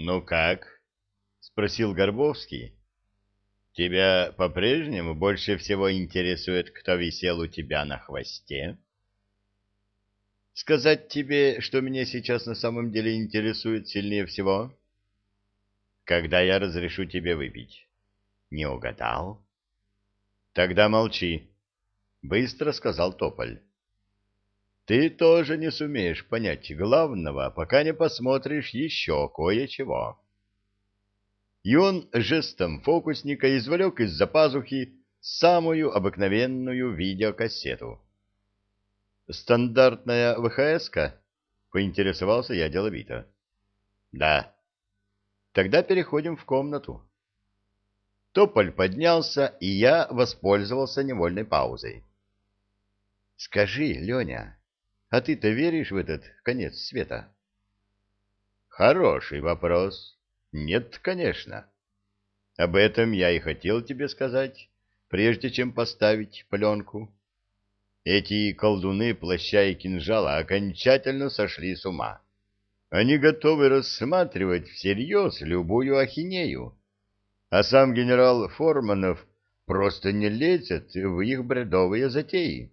Ну как? спросил Горбовский. Тебя по-прежнему больше всего интересует, кто висел у тебя на хвосте? Сказать тебе, что меня сейчас на самом деле интересует сильнее всего? Когда я разрешу тебе выпить. Не угадал? Тогда молчи, быстро сказал Тополь. Ты тоже не сумеешь понять главного, пока не посмотришь еще кое-чего. И он жестом фокусника извлек из-за пазухи самую обыкновенную видеокассету. «Стандартная ВХС-ка?» — поинтересовался я деловито. «Да». «Тогда переходим в комнату». Тополь поднялся, и я воспользовался невольной паузой. «Скажи, Леня, а ты-то веришь в этот конец света?» «Хороший вопрос. Нет, конечно. Об этом я и хотел тебе сказать, прежде чем поставить пленку. Эти колдуны плаща и кинжала окончательно сошли с ума. Они готовы рассматривать всерьез любую ахинею. А сам генерал Форманов просто не лезет в их бредовые затеи.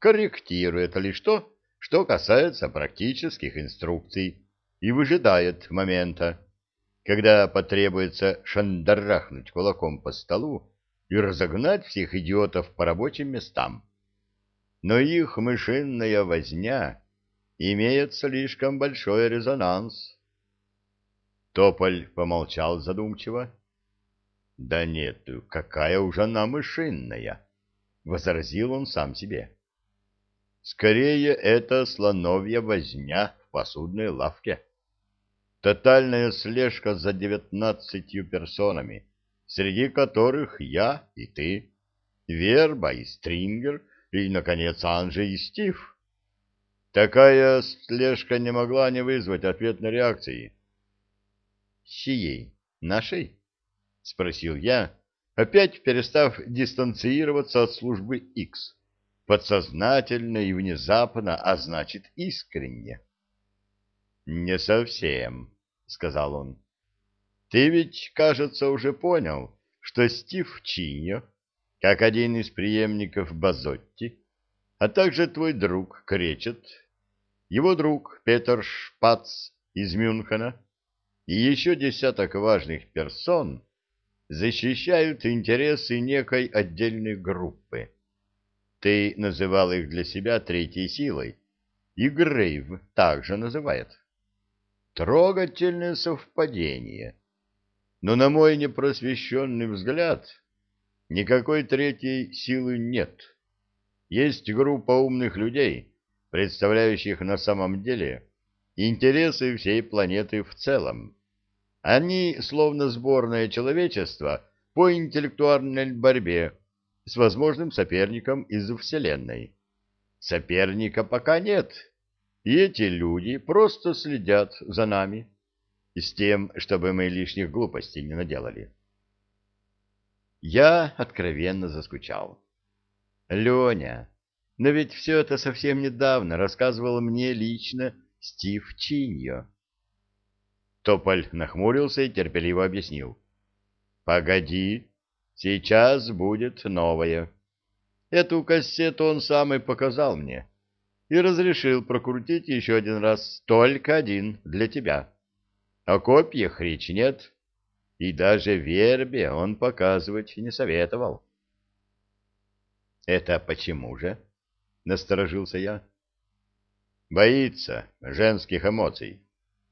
Корректирует лишь то, что касается практических инструкций, и выжидает момента, когда потребуется шандарахнуть кулаком по столу и разогнать всех идиотов по рабочим местам. Но их мышиная возня имеет слишком большой резонанс. Тополь помолчал задумчиво. — Да нет, какая уж она мышиная! — возразил он сам себе. — Скорее, это слоновья возня в посудной лавке. Тотальная слежка за девятнадцатью персонами, среди которых я и ты, Верба и Стрингер, и, наконец, Анжи и Стив. Такая слежка не могла не вызвать ответной реакции. — Чьей? Нашей? — спросил я, опять перестав дистанцироваться от службы X, подсознательно и внезапно, а значит искренне. «Не совсем», — сказал он. «Ты ведь, кажется, уже понял, что Стив Чиньо, как один из преемников Базотти, а также твой друг Кречет, его друг Петер Шпац из Мюнхена и еще десяток важных персон защищают интересы некой отдельной группы. Ты называл их для себя третьей силой, и Грейв также называет. Трогательное совпадение. Но на мой непросвещенный взгляд, никакой третьей силы нет. Есть группа умных людей, представляющих на самом деле интересы всей планеты в целом. Они словно сборное человечество по интеллектуальной борьбе с возможным соперником из Вселенной. Соперника пока нет, и эти люди просто следят за нами, с тем, чтобы мы лишних глупостей не наделали. Я откровенно заскучал. Леня, но ведь все это совсем недавно рассказывал мне лично Стив Чиньо. Тополь нахмурился и терпеливо объяснил. «Погоди, сейчас будет новое. Эту кассету он сам и показал мне и разрешил прокрутить еще один раз, только один, для тебя. О копьях речи нет, и даже вербе он показывать не советовал. — Это почему же? — насторожился я. — Боится женских эмоций.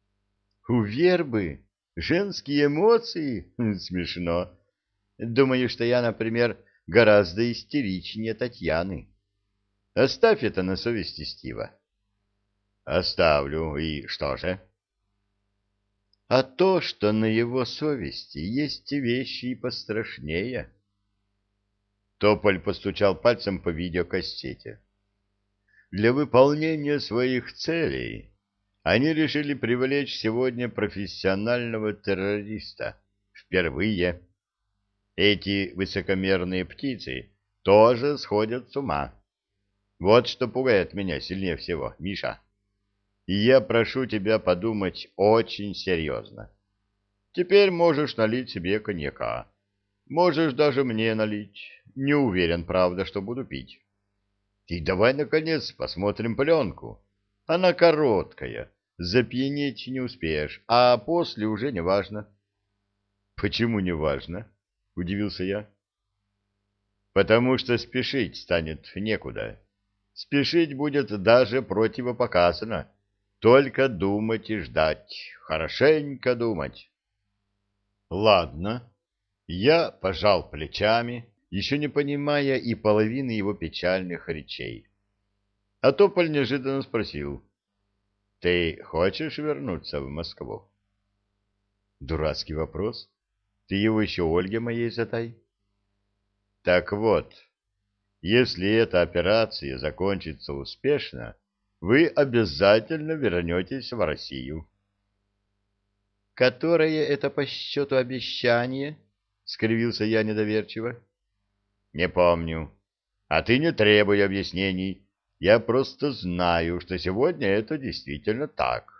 — У вербы женские эмоции? Смешно. Думаю, что я, например, гораздо истеричнее Татьяны. Оставь это на совести Стива. Оставлю. И что же? А то, что на его совести есть вещи и пострашнее. Тополь постучал пальцем по видеокассете. Для выполнения своих целей они решили привлечь сегодня профессионального террориста. Впервые. Эти высокомерные птицы тоже сходят с ума. Вот что пугает меня сильнее всего, Миша. И я прошу тебя подумать очень серьезно. Теперь можешь налить себе коньяка. Можешь даже мне налить. Не уверен, правда, что буду пить. И давай, наконец, посмотрим пленку. Она короткая, запьянеть не успеешь, а после уже не важно. — Почему не важно? — удивился я. — Потому что спешить станет некуда. Спешить будет даже противопоказано. Только думать и ждать, хорошенько думать. Ладно. Я пожал плечами, еще не понимая и половины его печальных речей. А Тополь неожиданно спросил. — Ты хочешь вернуться в Москву? Дурацкий вопрос. Ты его еще Ольге моей задай. Так вот, если эта операция закончится успешно, вы обязательно вернетесь в Россию. Которое это по счету обещание? — скривился я недоверчиво. — Не помню. А ты не требуй объяснений. Я просто знаю, что сегодня это действительно так.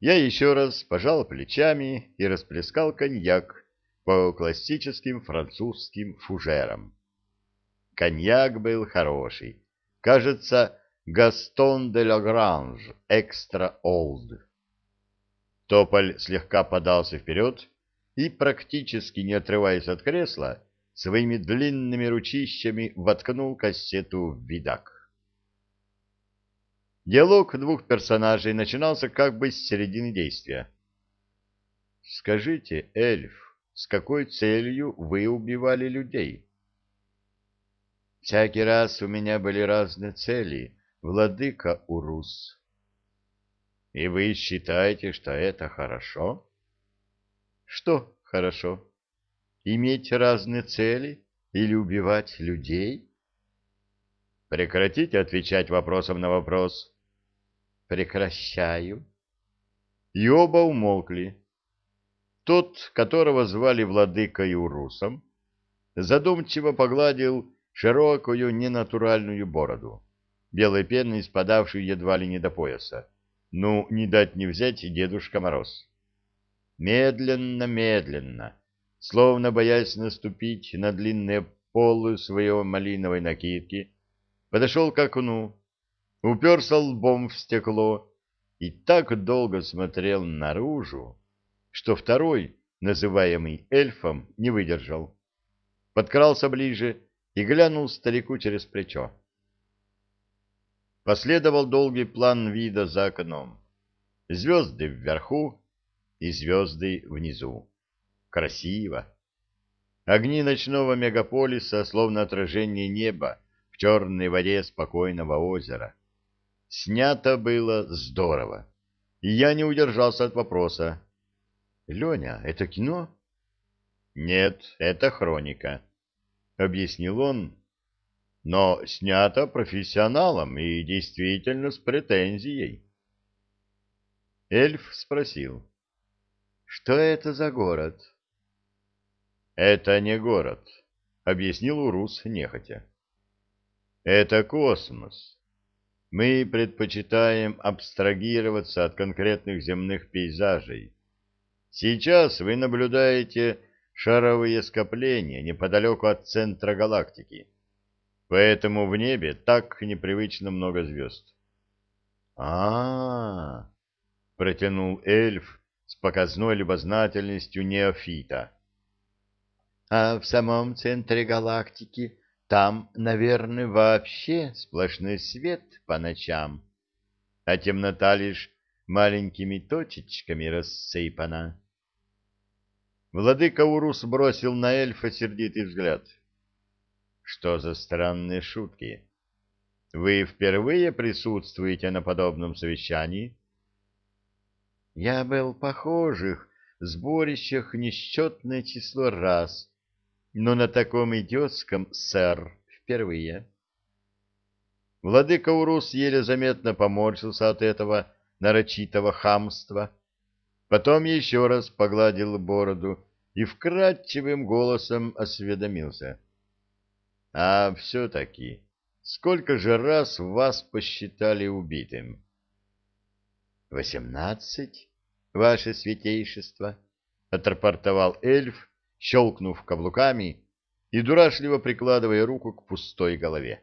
Я еще раз пожал плечами и расплескал коньяк по классическим французским фужерам. Коньяк был хороший. Кажется, Гастон де Лагранж, экстра олд. Тополь слегка подался вперед и, практически не отрываясь от кресла, своими длинными ручищами воткнул кассету в видак. Диалог двух персонажей начинался как бы с середины действия. «Скажите, эльф, с какой целью вы убивали людей?» «Всякий раз у меня были разные цели, владыка Урус», и вы считаете, что это хорошо? Что хорошо? Иметь разные цели или убивать людей? Прекратите отвечать вопросом на вопрос. Прекращаю. И оба умолкли. Тот, которого звали владыкой Урусом, задумчиво погладил широкую ненатуральную бороду, белой пеной спадавшую едва ли не до пояса. Ну, не дать не взять Дедушка Мороз. Медленно, медленно, словно боясь наступить на длинные полы своей малиновой накидки, подошел к окну, уперся лбом в стекло и так долго смотрел наружу, что второй, называемый эльфом, не выдержал. Подкрался ближе и глянул старику через плечо. Последовал долгий план вида за окном. Звезды вверху и звезды внизу. Красиво. Огни ночного мегаполиса, словно отражение неба в черной воде спокойного озера. Снято было здорово. И я не удержался от вопроса. «Леня, это кино?» «Нет, это хроника», — объяснил он, но снято профессионалом и действительно с претензией. Эльф спросил, что это за город? Это не город, объяснил Урус нехотя. Это космос. Мы предпочитаем абстрагироваться от конкретных земных пейзажей. Сейчас вы наблюдаете шаровые скопления неподалеку от центра галактики поэтому в небе так непривычно много звезд. а, -а, -а протянул эльф с показной любознательностью неофита. «А в самом центре галактики там, наверное, вообще сплошной свет по ночам, а темнота лишь маленькими точечками рассыпана». Владыка Урус бросил на эльфа сердитый взгляд — что за странные шутки? Вы впервые присутствуете на подобном совещании? Я был похожих сборищах несчетное число раз, но на таком идиотском, сэр, впервые. Владыка Урус еле заметно поморщился от этого нарочитого хамства, потом еще раз погладил бороду и вкрадчивым голосом осведомился — а все-таки, сколько же раз вас посчитали убитым? Восемнадцать? ваше святейшество, — отрапортовал эльф, щелкнув каблуками и дурашливо прикладывая руку к пустой голове.